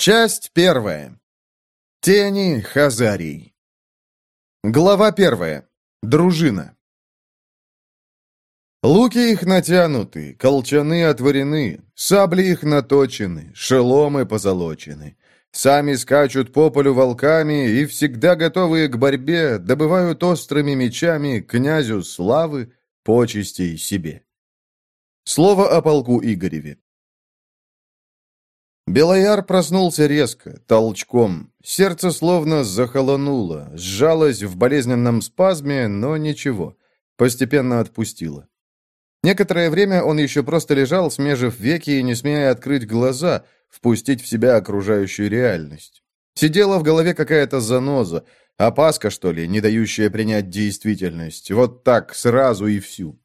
Часть первая. Тени Хазарий. Глава первая. Дружина. Луки их натянуты, колчаны отворены, сабли их наточены, шеломы позолочены. Сами скачут по полю волками и, всегда готовые к борьбе, добывают острыми мечами князю славы, почестей себе. Слово о полку Игореве. Белояр проснулся резко, толчком. Сердце словно захолонуло, сжалось в болезненном спазме, но ничего. Постепенно отпустило. Некоторое время он еще просто лежал, смежив веки и не смея открыть глаза, впустить в себя окружающую реальность. Сидела в голове какая-то заноза, опаска, что ли, не дающая принять действительность. Вот так, сразу и всю.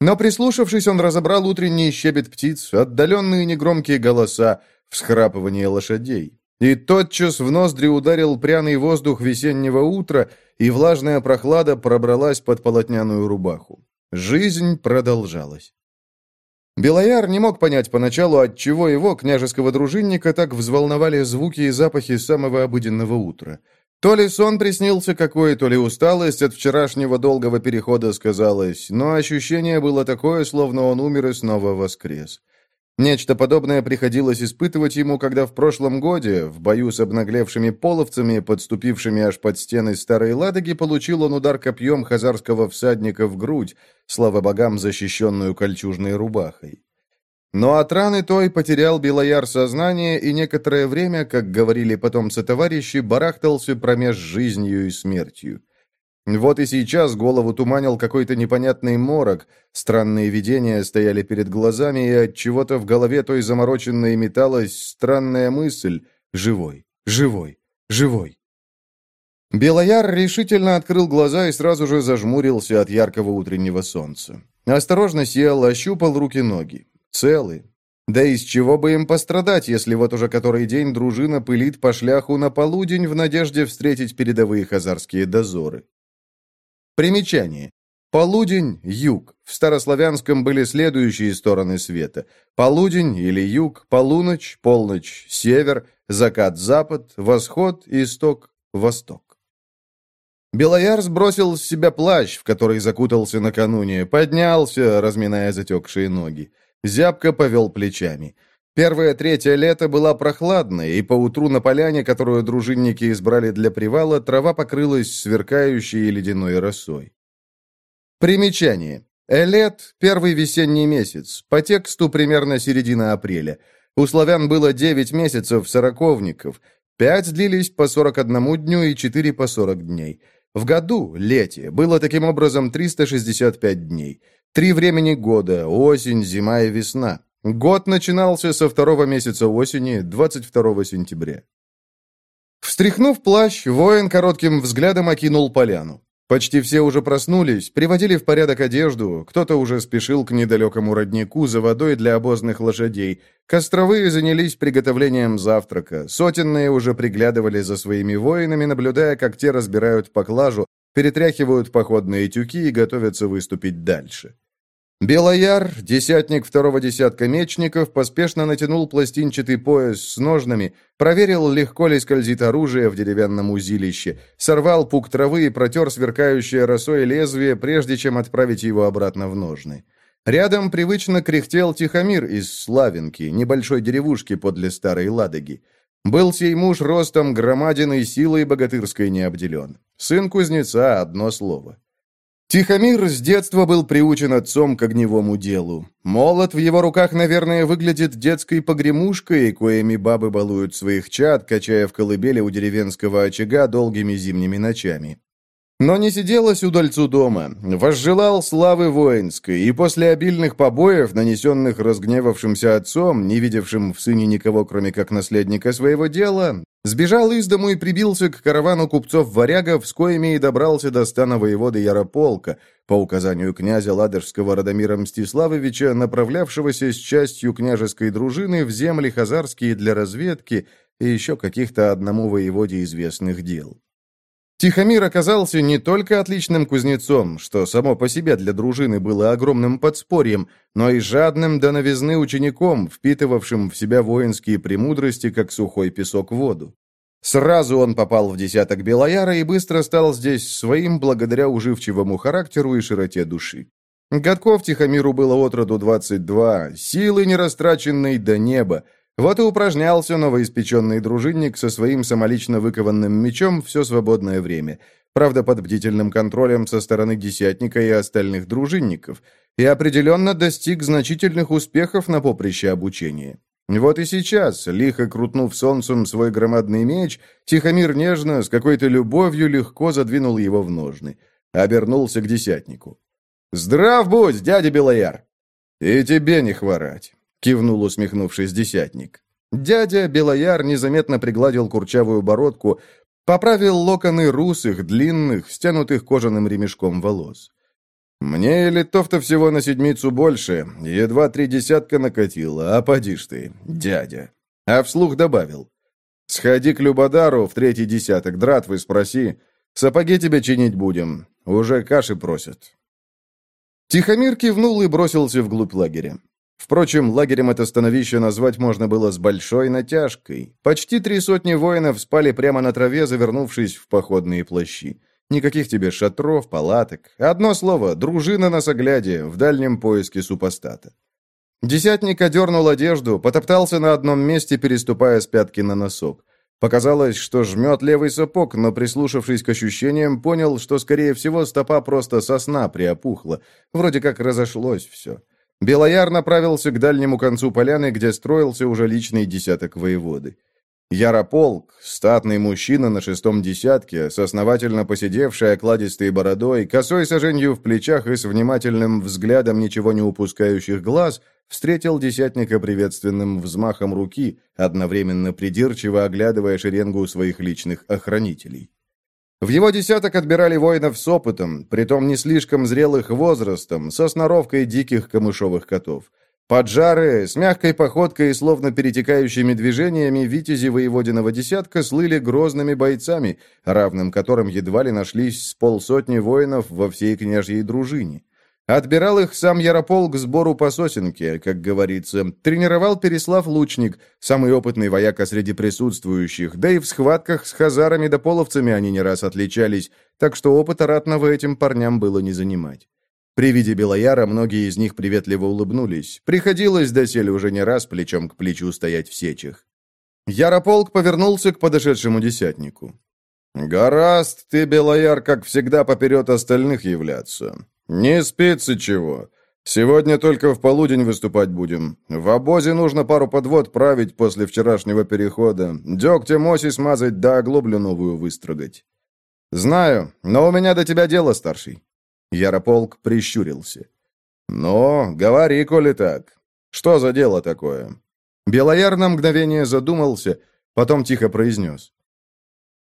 Но прислушавшись, он разобрал утренний щебет птиц, отдаленные негромкие голоса, всхрапывание лошадей. И тотчас в ноздри ударил пряный воздух весеннего утра, и влажная прохлада пробралась под полотняную рубаху. Жизнь продолжалась. Белояр не мог понять поначалу, отчего его, княжеского дружинника, так взволновали звуки и запахи самого обыденного утра. То ли сон приснился какой, то ли усталость от вчерашнего долгого перехода сказалась, но ощущение было такое, словно он умер и снова воскрес. Нечто подобное приходилось испытывать ему, когда в прошлом годе, в бою с обнаглевшими половцами, подступившими аж под стены Старой Ладоги, получил он удар копьем хазарского всадника в грудь, слава богам, защищенную кольчужной рубахой. Но от раны той потерял Белояр сознание и некоторое время, как говорили потом сотоварищи, барахтался промеж жизнью и смертью. Вот и сейчас голову туманил какой-то непонятный морок, странные видения стояли перед глазами, и от чего-то в голове той замороченной металась странная мысль «Живой, живой, живой». Белояр решительно открыл глаза и сразу же зажмурился от яркого утреннего солнца. Осторожно сел, ощупал руки-ноги. Целы. Да из чего бы им пострадать, если вот уже который день дружина пылит по шляху на полудень в надежде встретить передовые хазарские дозоры. Примечание. Полудень – юг. В старославянском были следующие стороны света. Полудень или юг, полуночь, полночь, север, закат – запад, восход, исток – восток. Белояр сбросил с себя плащ, в который закутался накануне, поднялся, разминая затекшие ноги. Зябко повел плечами. Первое третье лето была прохладная, и поутру на поляне, которую дружинники избрали для привала, трава покрылась сверкающей ледяной росой. Примечание. Элет – первый весенний месяц, по тексту примерно середина апреля. У славян было 9 месяцев сороковников, 5 длились по 41 дню и 4 по 40 дней. В году, лете, было таким образом 365 дней. Три времени года – осень, зима и весна. Год начинался со второго месяца осени, 22 сентября. Встряхнув плащ, воин коротким взглядом окинул поляну. Почти все уже проснулись, приводили в порядок одежду, кто-то уже спешил к недалекому роднику за водой для обозных лошадей. Костровые занялись приготовлением завтрака, сотенные уже приглядывали за своими воинами, наблюдая, как те разбирают поклажу, перетряхивают походные тюки и готовятся выступить дальше. Белояр, десятник второго десятка мечников, поспешно натянул пластинчатый пояс с ножнами, проверил, легко ли скользит оружие в деревянном узилище, сорвал пук травы и протер сверкающее росой лезвие, прежде чем отправить его обратно в ножны. Рядом привычно кряхтел Тихомир из Славинки, небольшой деревушки подле Старой Ладоги. Был сей муж ростом громаден и силой богатырской не обделен. Сын кузнеца, одно слово. Тихомир с детства был приучен отцом к огневому делу. Молот в его руках, наверное, выглядит детской погремушкой, коими бабы балуют своих чад, качая в колыбели у деревенского очага долгими зимними ночами. Но не сиделось удальцу дома, возжелал славы воинской, и после обильных побоев, нанесенных разгневавшимся отцом, не видевшим в сыне никого, кроме как наследника своего дела, сбежал из дому и прибился к каравану купцов-варягов, с коими и добрался до стана воеводы Ярополка, по указанию князя Ладожского Радомира Мстиславовича, направлявшегося с частью княжеской дружины в земли хазарские для разведки и еще каких-то одному воеводе известных дел. Тихомир оказался не только отличным кузнецом, что само по себе для дружины было огромным подспорьем, но и жадным до новизны учеником, впитывавшим в себя воинские премудрости, как сухой песок в воду. Сразу он попал в десяток Белояра и быстро стал здесь своим благодаря уживчивому характеру и широте души. Годков Тихомиру было от роду 22, силы нерастраченной до неба, вот и упражнялся новоиспеченный дружинник со своим самолично выкованным мечом все свободное время, правда, под бдительным контролем со стороны десятника и остальных дружинников, и определенно достиг значительных успехов на поприще обучения. Вот и сейчас, лихо крутнув солнцем свой громадный меч, Тихомир нежно, с какой-то любовью легко задвинул его в ножны. Обернулся к десятнику. «Здрав будь, дядя Белояр!» «И тебе не хворать!» — кивнул, усмехнувшись десятник. Дядя Белояр незаметно пригладил курчавую бородку, поправил локоны русых, длинных, стянутых кожаным ремешком волос. «Мне и литов-то всего на седмицу больше, едва три десятка накатило, а поди ж ты, дядя». А вслух добавил. «Сходи к Любодару в третий десяток, дратвы спроси, сапоги тебе чинить будем, уже каши просят». Тихомир кивнул и бросился вглубь лагеря. Впрочем, лагерем это становище назвать можно было с большой натяжкой. Почти три сотни воинов спали прямо на траве, завернувшись в походные плащи. Никаких тебе шатров, палаток. Одно слово — дружина на согляде, в дальнем поиске супостата. Десятник одернул одежду, потоптался на одном месте, переступая с пятки на носок. Показалось, что жмет левый сапог, но, прислушавшись к ощущениям, понял, что, скорее всего, стопа просто сосна приопухла. Вроде как разошлось все. Белояр направился к дальнему концу поляны, где строился уже личный десяток воеводы. Ярополк, статный мужчина на шестом десятке, с основательно посидевшей окладистой бородой, косой соженью в плечах и с внимательным взглядом ничего не упускающих глаз, встретил десятника приветственным взмахом руки, одновременно придирчиво оглядывая шеренгу своих личных охранителей. В его десяток отбирали воинов с опытом, притом не слишком зрелых возрастом, со сноровкой диких камышовых котов. Поджары, с мягкой походкой и словно перетекающими движениями витязи воеводиного десятка слыли грозными бойцами, равным которым едва ли нашлись с полсотни воинов во всей княжьей дружине. Отбирал их сам Ярополк к сбору по сосенке, как говорится. Тренировал Переслав Лучник, самый опытный вояка среди присутствующих, да и в схватках с хазарами да половцами они не раз отличались, так что опыта ратного этим парням было не занимать. При виде Белояра многие из них приветливо улыбнулись. Приходилось доселе уже не раз плечом к плечу стоять в сечах. Ярополк повернулся к подошедшему десятнику. «Гораст ты, Белояр, как всегда, поперед остальных являться. «Не спится чего. Сегодня только в полудень выступать будем. В обозе нужно пару подвод править после вчерашнего перехода, дегтем оси смазать да оглоблю новую выстрогать». «Знаю, но у меня до тебя дело, старший». Ярополк прищурился. «Ну, говори, коли так. Что за дело такое?» Белояр на мгновение задумался, потом тихо произнес.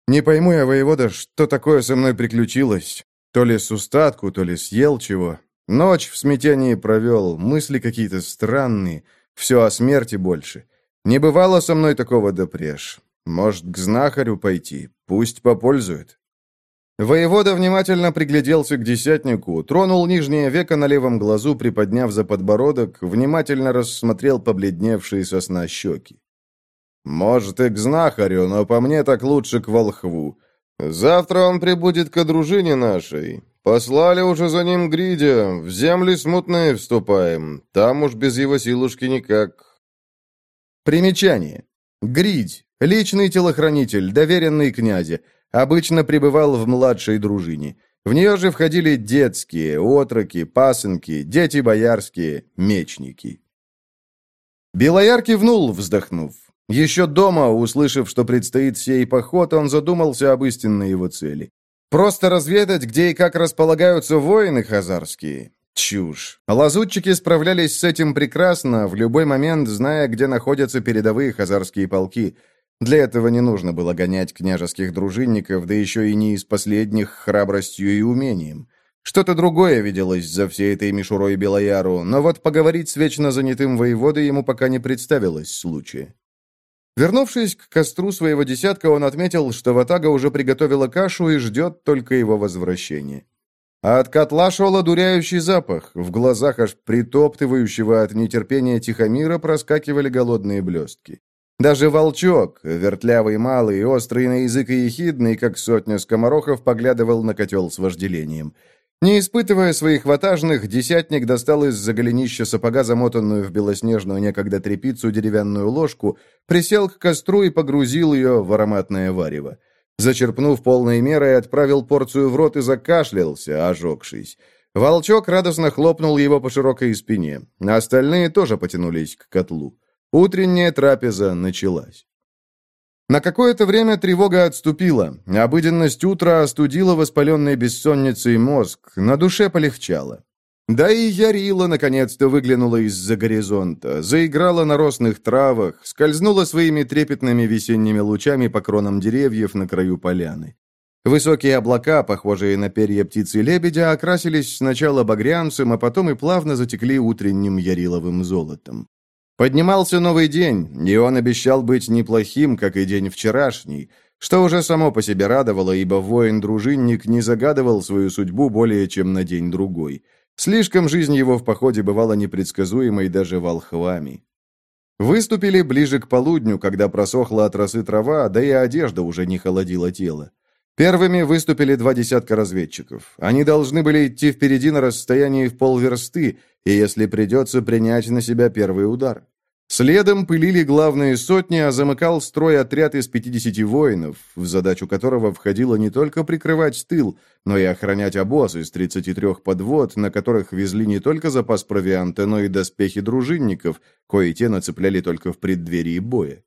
«Не пойму я, воевода, что такое со мной приключилось. То ли с устатку, то ли съел чего. Ночь в смятении провел, мысли какие-то странные, все о смерти больше. Не бывало со мной такого допреж. Может, к знахарю пойти, пусть попользует. Воевода внимательно пригляделся к десятнику, тронул нижнее веко на левом глазу, приподняв за подбородок, внимательно рассмотрел побледневшие сосна щеки. «Может, и к знахарю, но по мне так лучше к волхву. Завтра он прибудет к дружине нашей. Послали уже за ним Гридя, в земли смутные вступаем. Там уж без его силушки никак. Примечание. Гридь, личный телохранитель, доверенный князе, обычно пребывал в младшей дружине. В нее же входили детские, отроки, пасынки, дети боярские, мечники. Белояр кивнул, вздохнув. Еще дома, услышав, что предстоит сей поход, он задумался об истинной его цели. Просто разведать, где и как располагаются воины хазарские. Чушь. Лазутчики справлялись с этим прекрасно, в любой момент зная, где находятся передовые хазарские полки. Для этого не нужно было гонять княжеских дружинников, да еще и не из последних храбростью и умением. Что-то другое виделось за всей этой мишурой Белояру, но вот поговорить с вечно занятым воеводой ему пока не представилось случая. Вернувшись к костру своего десятка, он отметил, что Ватага уже приготовила кашу и ждет только его возвращения. А от котла шел одуряющий запах, в глазах аж притоптывающего от нетерпения Тихомира проскакивали голодные блестки. Даже волчок, вертлявый малый, острый на язык и ехидный, как сотня скоморохов, поглядывал на котел с вожделением. Не испытывая своих ватажных, десятник достал из-за голенища сапога замотанную в белоснежную некогда трепицу деревянную ложку, присел к костру и погрузил ее в ароматное варево. Зачерпнув полной мерой, отправил порцию в рот и закашлялся, ожегшись. Волчок радостно хлопнул его по широкой спине. Остальные тоже потянулись к котлу. Утренняя трапеза началась. На какое-то время тревога отступила. Обыденность утра остудила воспаленной бессонницей мозг, на душе полегчало. Да и Ярила наконец-то выглянула из-за горизонта, заиграла на росных травах, скользнула своими трепетными весенними лучами по кронам деревьев на краю поляны. Высокие облака, похожие на перья птицы-лебедя, окрасились сначала багрянцем, а потом и плавно затекли утренним яриловым золотом. Поднимался новый день, и он обещал быть неплохим, как и день вчерашний, что уже само по себе радовало, ибо воин-дружинник не загадывал свою судьбу более чем на день-другой. Слишком жизнь его в походе бывала непредсказуемой даже волхвами. Выступили ближе к полудню, когда просохла от росы трава, да и одежда уже не холодила тело. Первыми выступили два десятка разведчиков. Они должны были идти впереди на расстоянии в полверсты, и, если придется, принять на себя первый удар. Следом пылили главные сотни, а замыкал строй отряд из 50 воинов, в задачу которого входило не только прикрывать тыл, но и охранять обоз из 33 подвод, на которых везли не только запас провианта, но и доспехи дружинников, кои те нацепляли только в преддверии боя.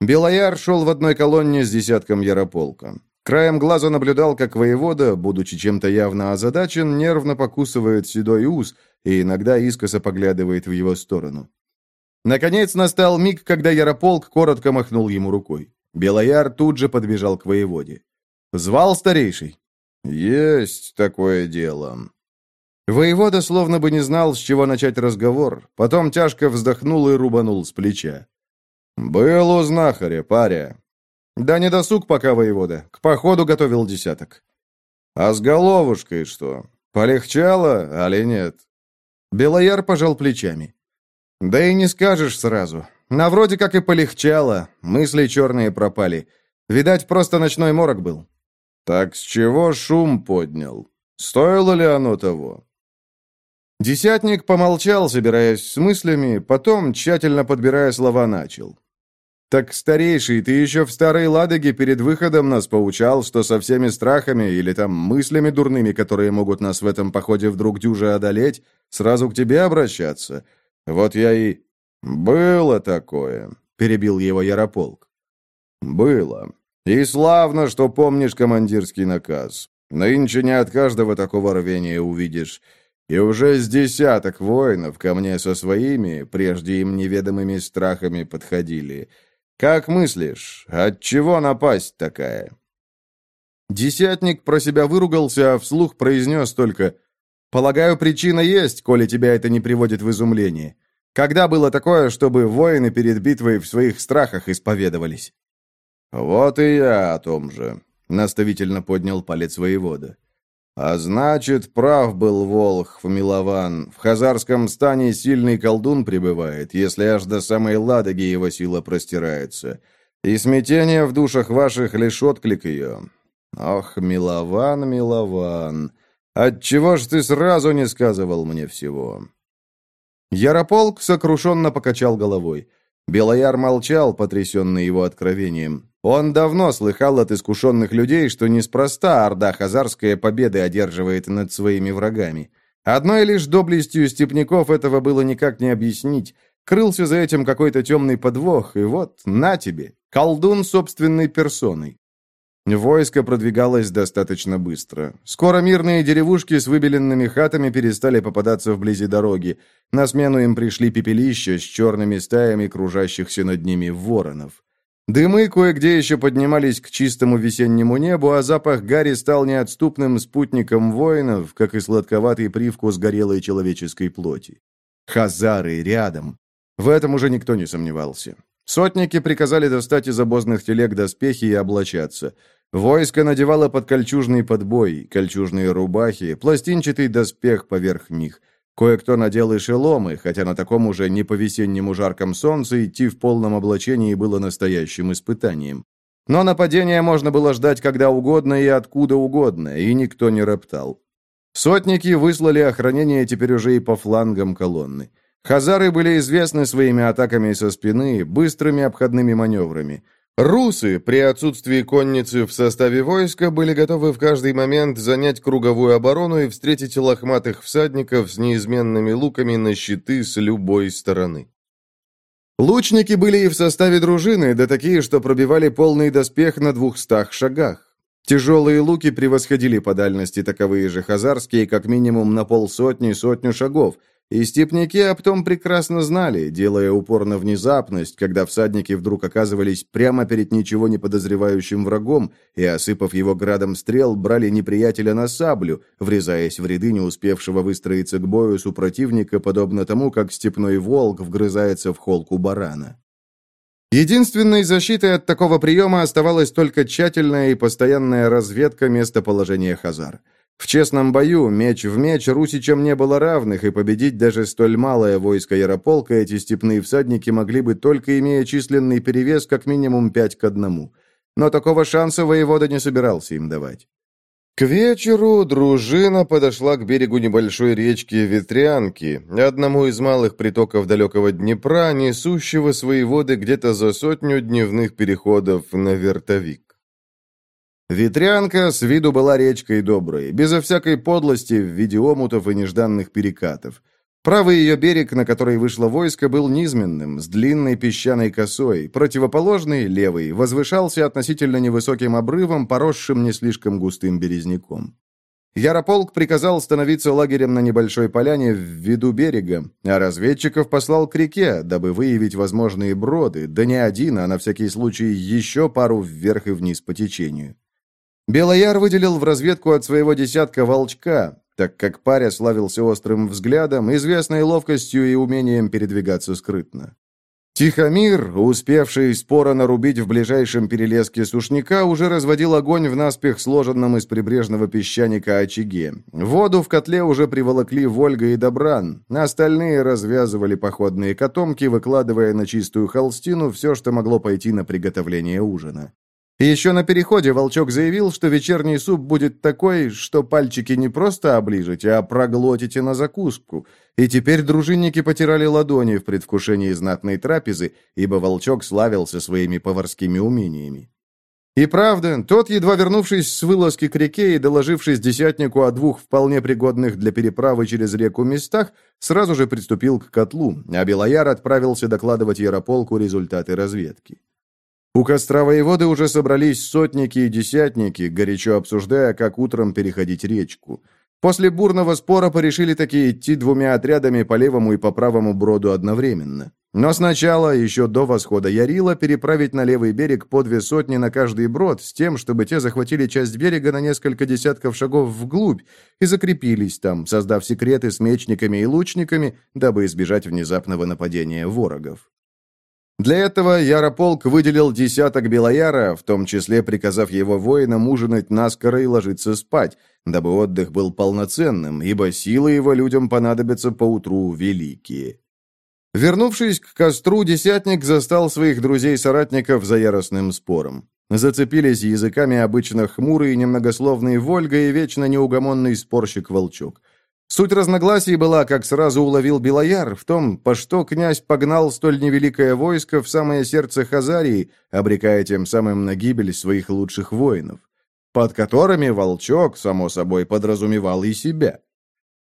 Белояр шел в одной колонне с десятком ярополка. Краем глаза наблюдал, как воевода, будучи чем-то явно озадачен, нервно покусывает седой ус и иногда искоса поглядывает в его сторону. Наконец настал миг, когда Ярополк коротко махнул ему рукой. Белояр тут же подбежал к воеводе. «Звал старейший?» «Есть такое дело». Воевода словно бы не знал, с чего начать разговор, потом тяжко вздохнул и рубанул с плеча. «Был у знахаря, паря. «Да не досуг пока, воевода. К походу готовил десяток». «А с головушкой что? Полегчало, али нет?» Белояр пожал плечами. «Да и не скажешь сразу. На вроде как и полегчало. Мысли черные пропали. Видать, просто ночной морок был». «Так с чего шум поднял? Стоило ли оно того?» Десятник помолчал, собираясь с мыслями, потом, тщательно подбирая слова, начал. «Так, старейший, ты еще в Старой Ладоге перед выходом нас поучал, что со всеми страхами или там мыслями дурными, которые могут нас в этом походе вдруг дюже одолеть, сразу к тебе обращаться. Вот я и...» «Было такое», — перебил его Ярополк. «Было. И славно, что помнишь командирский наказ. Нынче не от каждого такого рвения увидишь. И уже с десяток воинов ко мне со своими, прежде им неведомыми страхами подходили». «Как мыслишь, от чего напасть такая?» Десятник про себя выругался, а вслух произнес только «Полагаю, причина есть, коли тебя это не приводит в изумление. Когда было такое, чтобы воины перед битвой в своих страхах исповедовались?» «Вот и я о том же», — наставительно поднял палец воевода. А значит, прав был Волх Милован. В хазарском стане сильный колдун пребывает, если аж до самой Ладоги его сила простирается. И смятение в душах ваших лишь отклик ее. Ох, Милован, Милован, отчего ж ты сразу не сказывал мне всего?» Ярополк сокрушенно покачал головой. Белояр молчал, потрясенный его откровением. Он давно слыхал от искушенных людей, что неспроста Орда Хазарская победы одерживает над своими врагами. Одной лишь доблестью степняков этого было никак не объяснить. Крылся за этим какой-то темный подвох, и вот, на тебе, колдун собственной персоной. Войско продвигалось достаточно быстро. Скоро мирные деревушки с выбеленными хатами перестали попадаться вблизи дороги. На смену им пришли пепелища с черными стаями кружащихся над ними воронов. Дымы кое-где еще поднимались к чистому весеннему небу, а запах гари стал неотступным спутником воинов, как и сладковатый привкус горелой человеческой плоти. Хазары рядом. В этом уже никто не сомневался. Сотники приказали достать из обозных телег доспехи и облачаться. Войско надевало под кольчужный подбой, кольчужные рубахи, пластинчатый доспех поверх них. Кое-кто надел и шеломы, хотя на таком уже не по-весеннему жарком солнце идти в полном облачении было настоящим испытанием. Но нападение можно было ждать когда угодно и откуда угодно, и никто не роптал. Сотники выслали охранение теперь уже и по флангам колонны. Хазары были известны своими атаками со спины, быстрыми обходными маневрами. Русы, при отсутствии конницы в составе войска, были готовы в каждый момент занять круговую оборону и встретить лохматых всадников с неизменными луками на щиты с любой стороны. Лучники были и в составе дружины, да такие, что пробивали полный доспех на двухстах шагах. Тяжелые луки превосходили по дальности таковые же хазарские как минимум на полсотни-сотню шагов, и степняки об том прекрасно знали, делая упор на внезапность, когда всадники вдруг оказывались прямо перед ничего не подозревающим врагом и, осыпав его градом стрел, брали неприятеля на саблю, врезаясь в ряды не успевшего выстроиться к бою супротивника, подобно тому, как степной волк вгрызается в холку барана. Единственной защитой от такого приема оставалась только тщательная и постоянная разведка местоположения Хазар. В честном бою, меч в меч, русичам не было равных, и победить даже столь малое войско Ярополка эти степные всадники могли бы только имея численный перевес как минимум пять к одному. Но такого шанса воевода не собирался им давать. К вечеру дружина подошла к берегу небольшой речки Ветрянки, одному из малых притоков далекого Днепра, несущего свои воды где-то за сотню дневных переходов на Вертовик. Ветрянка с виду была речкой доброй, безо всякой подлости в виде омутов и нежданных перекатов. Правый ее берег, на который вышло войско, был низменным, с длинной песчаной косой. Противоположный, левый, возвышался относительно невысоким обрывом, поросшим не слишком густым березняком. Ярополк приказал становиться лагерем на небольшой поляне в виду берега, а разведчиков послал к реке, дабы выявить возможные броды, да не один, а на всякий случай еще пару вверх и вниз по течению. Белояр выделил в разведку от своего десятка волчка, так как паря славился острым взглядом, известной ловкостью и умением передвигаться скрытно. Тихомир, успевший споро нарубить в ближайшем перелеске сушняка, уже разводил огонь в наспех сложенном из прибрежного песчаника очаге. Воду в котле уже приволокли Вольга и Добран, остальные развязывали походные котомки, выкладывая на чистую холстину все, что могло пойти на приготовление ужина. Еще на переходе Волчок заявил, что вечерний суп будет такой, что пальчики не просто оближете, а проглотите на закуску. И теперь дружинники потирали ладони в предвкушении знатной трапезы, ибо Волчок славился своими поварскими умениями. И правда, тот, едва вернувшись с вылазки к реке и доложившись десятнику о двух вполне пригодных для переправы через реку местах, сразу же приступил к котлу, а Белояр отправился докладывать Ярополку результаты разведки. У костра воеводы уже собрались сотники и десятники, горячо обсуждая, как утром переходить речку. После бурного спора порешили таки идти двумя отрядами по левому и по правому броду одновременно. Но сначала, еще до восхода Ярила, переправить на левый берег по две сотни на каждый брод, с тем, чтобы те захватили часть берега на несколько десятков шагов вглубь и закрепились там, создав секреты с мечниками и лучниками, дабы избежать внезапного нападения ворогов. Для этого Ярополк выделил десяток Белояра, в том числе приказав его воинам ужинать наскоро и ложиться спать, дабы отдых был полноценным, ибо силы его людям понадобятся поутру великие. Вернувшись к костру, десятник застал своих друзей-соратников за яростным спором. Зацепились языками обычно хмурый и немногословный Вольга и вечно неугомонный спорщик Волчок. Суть разногласий была, как сразу уловил Белояр, в том, по что князь погнал столь невеликое войско в самое сердце Хазарии, обрекая тем самым на гибель своих лучших воинов, под которыми Волчок, само собой, подразумевал и себя.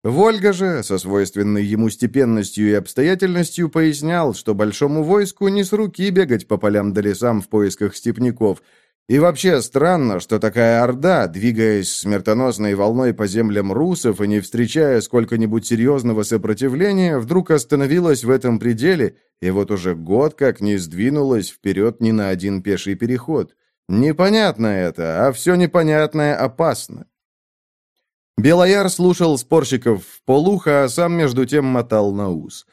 Вольга же, со свойственной ему степенностью и обстоятельностью, пояснял, что большому войску не с руки бегать по полям да лесам в поисках степняков, и вообще странно, что такая орда, двигаясь смертоносной волной по землям русов и не встречая сколько-нибудь серьезного сопротивления, вдруг остановилась в этом пределе, и вот уже год как не сдвинулась вперед ни на один пеший переход. Непонятно это, а все непонятное опасно. Белояр слушал спорщиков в полухо, а сам между тем мотал на ус.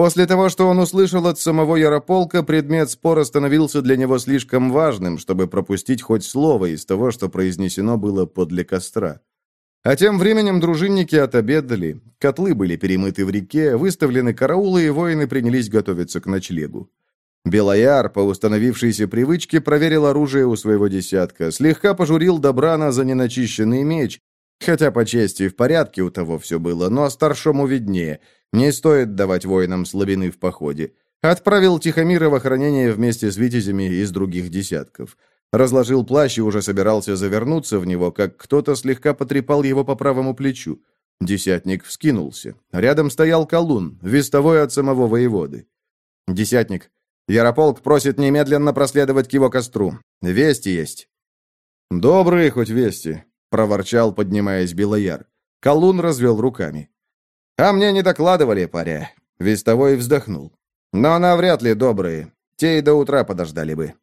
После того, что он услышал от самого Ярополка, предмет спора становился для него слишком важным, чтобы пропустить хоть слово из того, что произнесено было подле костра. А тем временем дружинники отобедали, котлы были перемыты в реке, выставлены караулы, и воины принялись готовиться к ночлегу. Белояр, по установившейся привычке, проверил оружие у своего десятка, слегка пожурил Добрана за неначищенный меч, хотя по чести в порядке у того все было, но старшому виднее, не стоит давать воинам слабины в походе. Отправил Тихомира в охранение вместе с витязями из других десятков. Разложил плащ и уже собирался завернуться в него, как кто-то слегка потрепал его по правому плечу. Десятник вскинулся. Рядом стоял колун, вестовой от самого воеводы. «Десятник, Ярополк просит немедленно проследовать к его костру. Вести есть». «Добрые хоть вести», — проворчал, поднимаясь Белояр. Колун развел руками. «А мне не докладывали, паря». Вестовой вздохнул. «Но навряд ли добрые. Те и до утра подождали бы».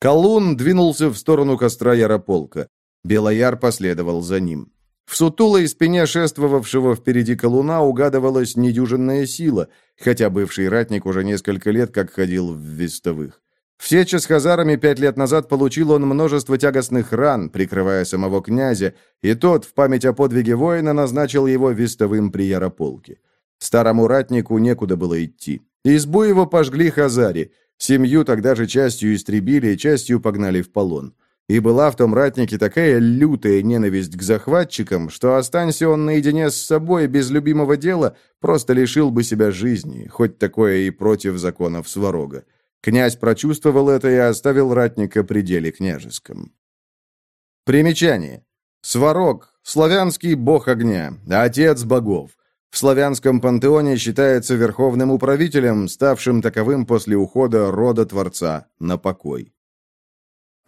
Колун двинулся в сторону костра Ярополка. Белояр последовал за ним. В сутулой спине шествовавшего впереди колуна угадывалась недюжинная сила, хотя бывший ратник уже несколько лет как ходил в вестовых. В сече с хазарами пять лет назад получил он множество тягостных ран, прикрывая самого князя, и тот, в память о подвиге воина, назначил его вестовым при Ярополке. Старому ратнику некуда было идти. Избу его пожгли хазари, Семью тогда же частью истребили, частью погнали в полон. И была в том ратнике такая лютая ненависть к захватчикам, что останься он наедине с собой без любимого дела, просто лишил бы себя жизни, хоть такое и против законов Сварога. Князь прочувствовал это и оставил ратника при деле княжеском. Примечание. Сварог – славянский бог огня, отец богов. В славянском пантеоне считается верховным управителем, ставшим таковым после ухода рода Творца на покой.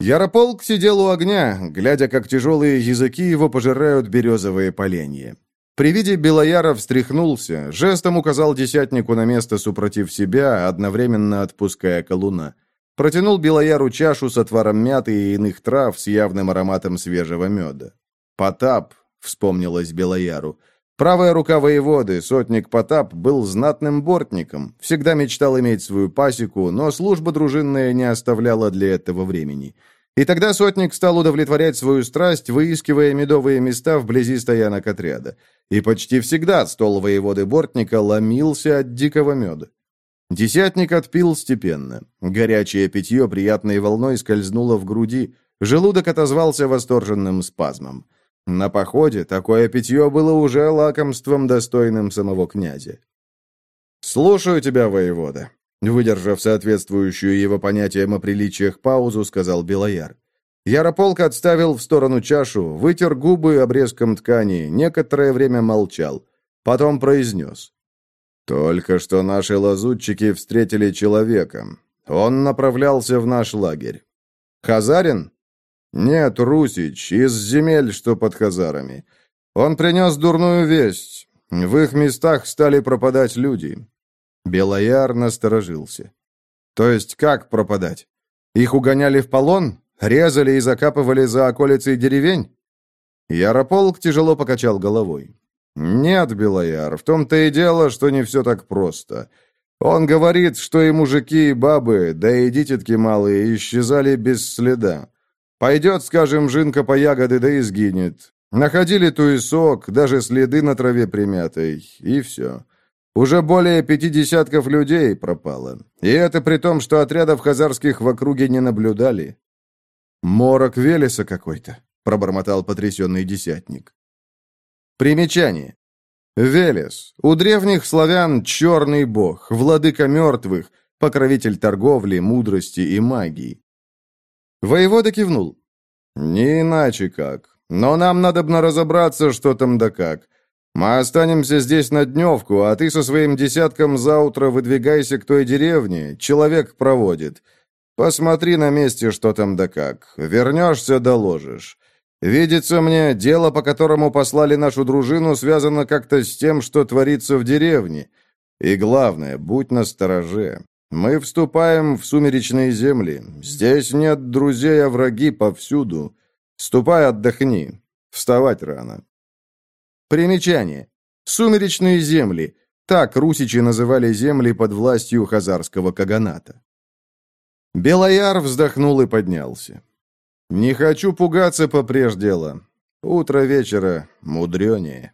Ярополк сидел у огня, глядя, как тяжелые языки его пожирают березовые поленья. При виде Белояра встряхнулся, жестом указал десятнику на место супротив себя, одновременно отпуская колуна. Протянул Белояру чашу с отваром мяты и иных трав с явным ароматом свежего меда. «Потап», — вспомнилось Белояру, — Правая рука воеводы, сотник Потап, был знатным бортником, всегда мечтал иметь свою пасеку, но служба дружинная не оставляла для этого времени. И тогда сотник стал удовлетворять свою страсть, выискивая медовые места вблизи стоянок отряда. И почти всегда стол воеводы Бортника ломился от дикого меда. Десятник отпил степенно. Горячее питье приятной волной скользнуло в груди. Желудок отозвался восторженным спазмом. На походе такое питье было уже лакомством, достойным самого князя. «Слушаю тебя, воевода», — выдержав соответствующую его понятиям о приличиях паузу, сказал Белояр. Ярополк отставил в сторону чашу, вытер губы обрезком ткани, некоторое время молчал. Потом произнес. «Только что наши лазутчики встретили человека. Он направлялся в наш лагерь. Хазарин?» «Нет, Русич, из земель, что под Хазарами. Он принес дурную весть. В их местах стали пропадать люди». Белояр насторожился. «То есть как пропадать? Их угоняли в полон? Резали и закапывали за околицей деревень?» Ярополк тяжело покачал головой. «Нет, Белояр, в том-то и дело, что не все так просто. Он говорит, что и мужики, и бабы, да и дитятки малые исчезали без следа. Пойдет, скажем, жинка по ягоды, да и сгинет. Находили туесок, даже следы на траве примятой, и все. Уже более пяти десятков людей пропало. И это при том, что отрядов хазарских в округе не наблюдали. «Морок Велеса какой-то», — пробормотал потрясенный десятник. Примечание. Велес. У древних славян черный бог, владыка мертвых, покровитель торговли, мудрости и магии. Воевода кивнул. «Не иначе как. Но нам надо бы разобраться, что там да как. Мы останемся здесь на дневку, а ты со своим десятком заутро выдвигайся к той деревне, человек проводит. Посмотри на месте, что там да как. Вернешься, доложишь. Видится мне, дело, по которому послали нашу дружину, связано как-то с тем, что творится в деревне. И главное, будь настороже. Мы вступаем в сумеречные земли. Здесь нет друзей, а враги повсюду. Ступай, отдохни. Вставать рано. Примечание. Сумеречные земли. Так русичи называли земли под властью хазарского каганата. Белояр вздохнул и поднялся. «Не хочу пугаться попреж дела. Утро вечера мудренее».